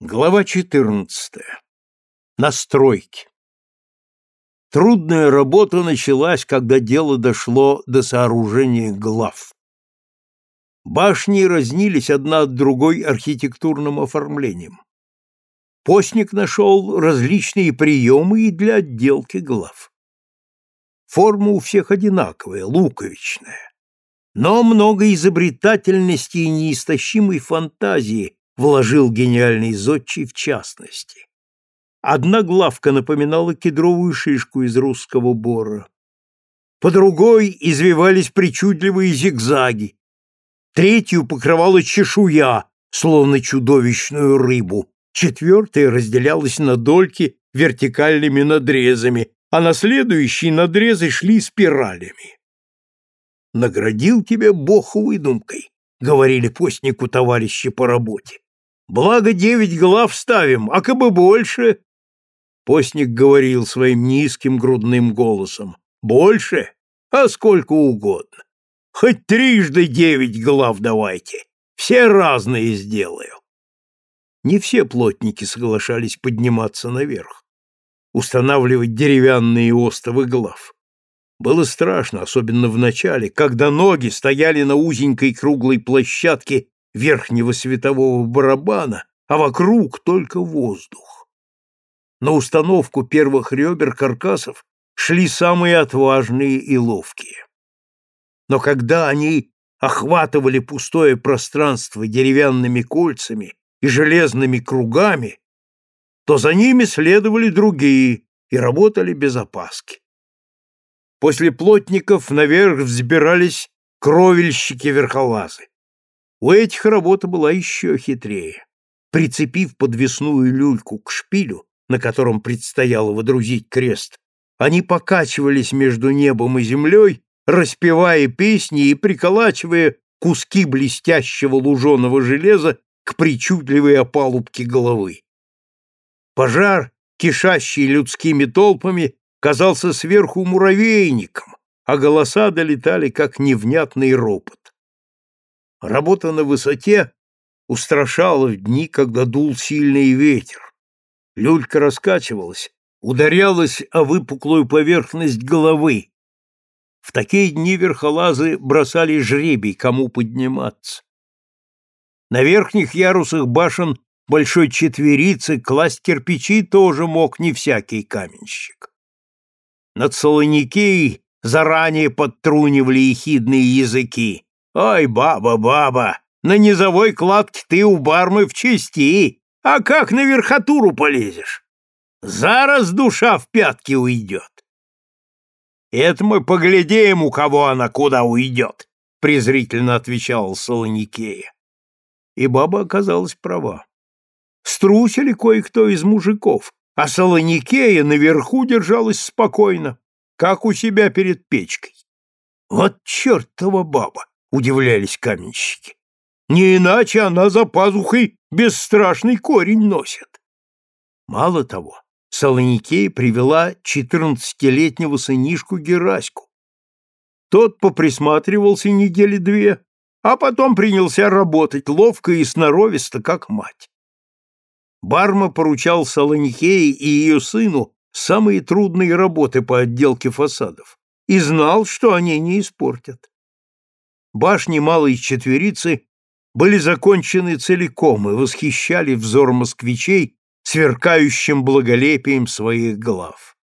Глава 14. Настройки. Трудная работа началась, когда дело дошло до сооружения глав. Башни разнились одна от другой архитектурным оформлением. Постник нашел различные приемы и для отделки глав. Форма у всех одинаковая, луковичная. Но много изобретательности и неистощимой фантазии вложил гениальный зодчий в частности. Одна главка напоминала кедровую шишку из русского бора. По другой извивались причудливые зигзаги. Третью покрывала чешуя, словно чудовищную рыбу. Четвертая разделялась на дольки вертикальными надрезами, а на следующие надрезы шли спиралями. «Наградил тебя Бог выдумкой», — говорили постнику товарищи по работе. Благо девять глав ставим, а бы больше. Постник говорил своим низким грудным голосом. Больше? А сколько угодно. Хоть трижды девять глав давайте. Все разные сделаю. Не все плотники соглашались подниматься наверх, устанавливать деревянные остовы глав. Было страшно, особенно в начале, когда ноги стояли на узенькой круглой площадке верхнего светового барабана, а вокруг только воздух. На установку первых ребер каркасов шли самые отважные и ловкие. Но когда они охватывали пустое пространство деревянными кольцами и железными кругами, то за ними следовали другие и работали без опаски. После плотников наверх взбирались кровельщики-верхолазы. У этих работа была еще хитрее. Прицепив подвесную люльку к шпилю, на котором предстояло водрузить крест, они покачивались между небом и землей, распевая песни и приколачивая куски блестящего луженого железа к причудливой опалубке головы. Пожар, кишащий людскими толпами, казался сверху муравейником, а голоса долетали, как невнятный ропот. Работа на высоте устрашала в дни, когда дул сильный ветер. Люлька раскачивалась, ударялась о выпуклую поверхность головы. В такие дни верхолазы бросали жребий, кому подниматься. На верхних ярусах башен большой четверицы класть кирпичи тоже мог не всякий каменщик. Над Солоникеей заранее подтрунивали ехидные языки. Ой, баба, баба, на низовой кладке ты у бармы в чести, а как на верхотуру полезешь? Зараз душа в пятки уйдет. Это мы поглядим, у кого она куда уйдет, презрительно отвечал Солоникея. И баба оказалась права. Струсили кое-кто из мужиков, а Солоникея наверху держалась спокойно, как у себя перед печкой. Вот чертова баба! — удивлялись каменщики. «Не иначе она за пазухой бесстрашный корень носит». Мало того, Солоникея привела четырнадцатилетнего сынишку Гераську. Тот поприсматривался недели две, а потом принялся работать ловко и сноровисто, как мать. Барма поручал Солоникее и ее сыну самые трудные работы по отделке фасадов и знал, что они не испортят. Башни малой четверицы были закончены целиком и восхищали взор москвичей сверкающим благолепием своих глав.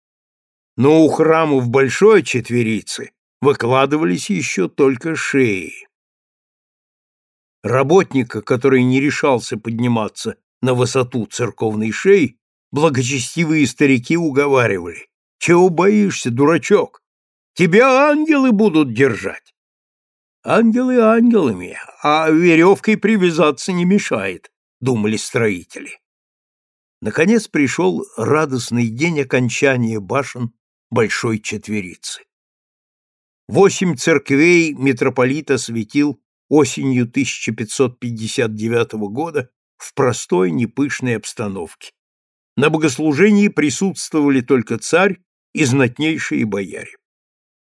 Но у храму в большой четверице выкладывались еще только шеи. Работника, который не решался подниматься на высоту церковной шеи, благочестивые старики уговаривали. «Чего боишься, дурачок? Тебя ангелы будут держать!» Ангелы ангелами, а веревкой привязаться не мешает, думали строители. Наконец пришел радостный день окончания башен Большой Четверицы. Восемь церквей митрополит осветил осенью 1559 года в простой, непышной обстановке. На богослужении присутствовали только царь и знатнейшие бояре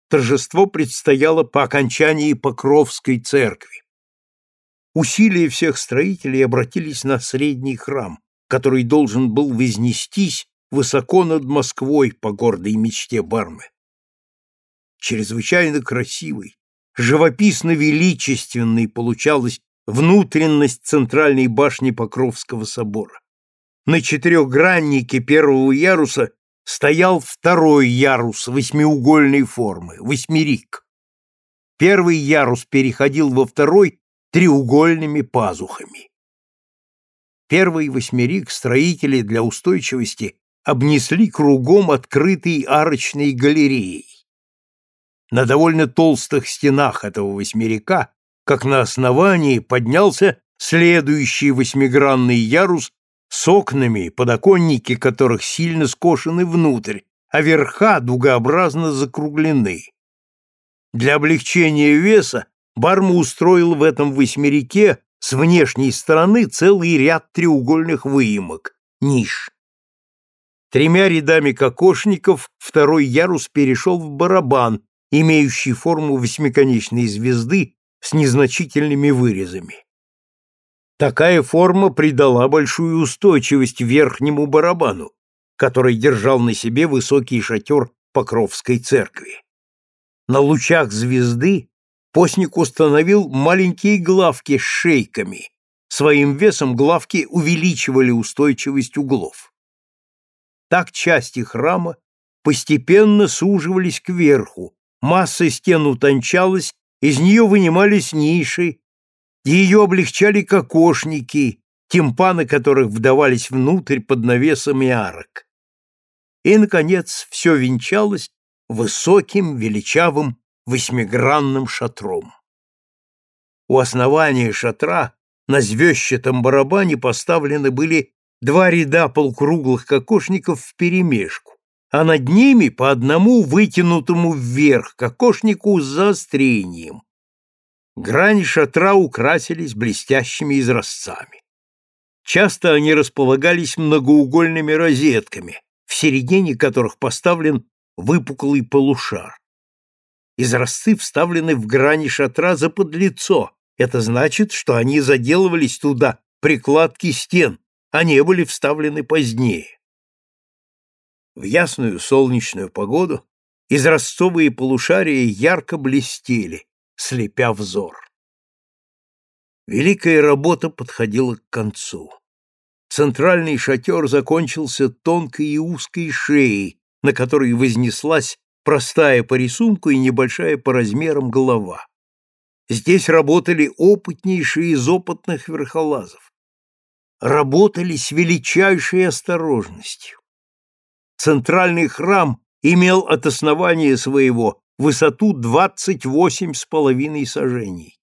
торжество предстояло по окончании Покровской церкви. Усилия всех строителей обратились на средний храм, который должен был вознестись высоко над Москвой по гордой мечте Бармы. Чрезвычайно красивый, живописно величественной получалась внутренность центральной башни Покровского собора. На четырехграннике первого яруса стоял второй ярус восьмиугольной формы, восьмерик. Первый ярус переходил во второй треугольными пазухами. Первый восьмерик строители для устойчивости обнесли кругом открытой арочной галереей. На довольно толстых стенах этого восьмерика, как на основании, поднялся следующий восьмигранный ярус с окнами, подоконники которых сильно скошены внутрь, а верха дугообразно закруглены. Для облегчения веса Барма устроил в этом восьмерике с внешней стороны целый ряд треугольных выемок, ниш. Тремя рядами кокошников второй ярус перешел в барабан, имеющий форму восьмиконечной звезды с незначительными вырезами. Такая форма придала большую устойчивость верхнему барабану, который держал на себе высокий шатер Покровской церкви. На лучах звезды постник установил маленькие главки с шейками. Своим весом главки увеличивали устойчивость углов. Так части храма постепенно суживались кверху, масса стен утончалась, из нее вынимались ниши, ее облегчали кокошники, тимпаны которых вдавались внутрь под навесами арок. И, наконец, все венчалось высоким, величавым, восьмигранным шатром. У основания шатра на звездчатом барабане поставлены были два ряда полукруглых кокошников вперемешку, а над ними по одному вытянутому вверх кокошнику с заострением. Грани шатра украсились блестящими изразцами. Часто они располагались многоугольными розетками, в середине которых поставлен выпуклый полушар. Изразцы вставлены в грани шатра за подлицо. Это значит, что они заделывались туда прикладки стен, а не были вставлены позднее. В ясную солнечную погоду изразцовые полушария ярко блестели, слепя взор. Великая работа подходила к концу. Центральный шатер закончился тонкой и узкой шеей, на которой вознеслась простая по рисунку и небольшая по размерам голова. Здесь работали опытнейшие из опытных верхолазов. Работали с величайшей осторожностью. Центральный храм имел от основания своего высоту двадцать восемь с половиной сажений.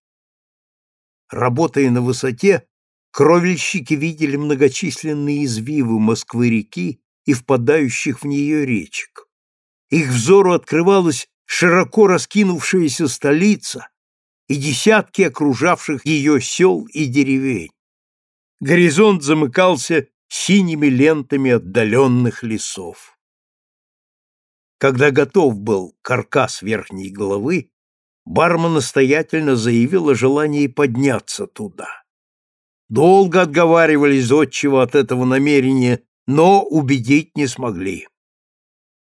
Работая на высоте, кровельщики видели многочисленные извивы Москвы-реки и впадающих в нее речек. Их взору открывалась широко раскинувшаяся столица и десятки окружавших ее сел и деревень. Горизонт замыкался синими лентами отдаленных лесов. Когда готов был каркас верхней головы, бармен настоятельно заявил о желании подняться туда. Долго отговаривались зодчего от этого намерения, но убедить не смогли.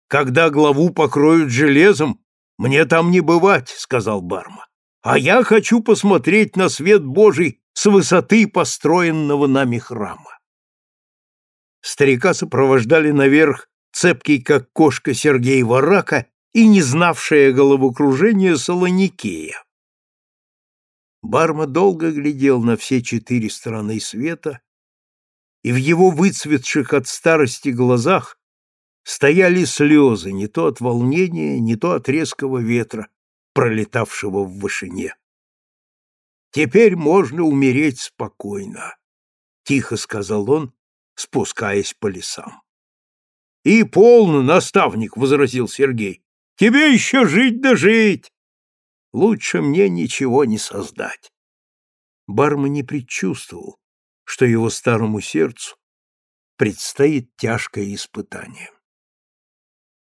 Когда главу покроют железом, мне там не бывать, сказал Барма. А я хочу посмотреть на свет Божий с высоты построенного нами храма. Старика сопровождали наверх цепкий, как кошка Сергей Варака и не знавшая головокружения Солоникея. Барма долго глядел на все четыре стороны света, и в его выцветших от старости глазах стояли слезы не то от волнения, не то от резкого ветра, пролетавшего в вышине. «Теперь можно умереть спокойно», — тихо сказал он, спускаясь по лесам. «И полно, наставник», — возразил Сергей. «Тебе еще жить да жить. Лучше мне ничего не создать». Барма не предчувствовал, что его старому сердцу предстоит тяжкое испытание.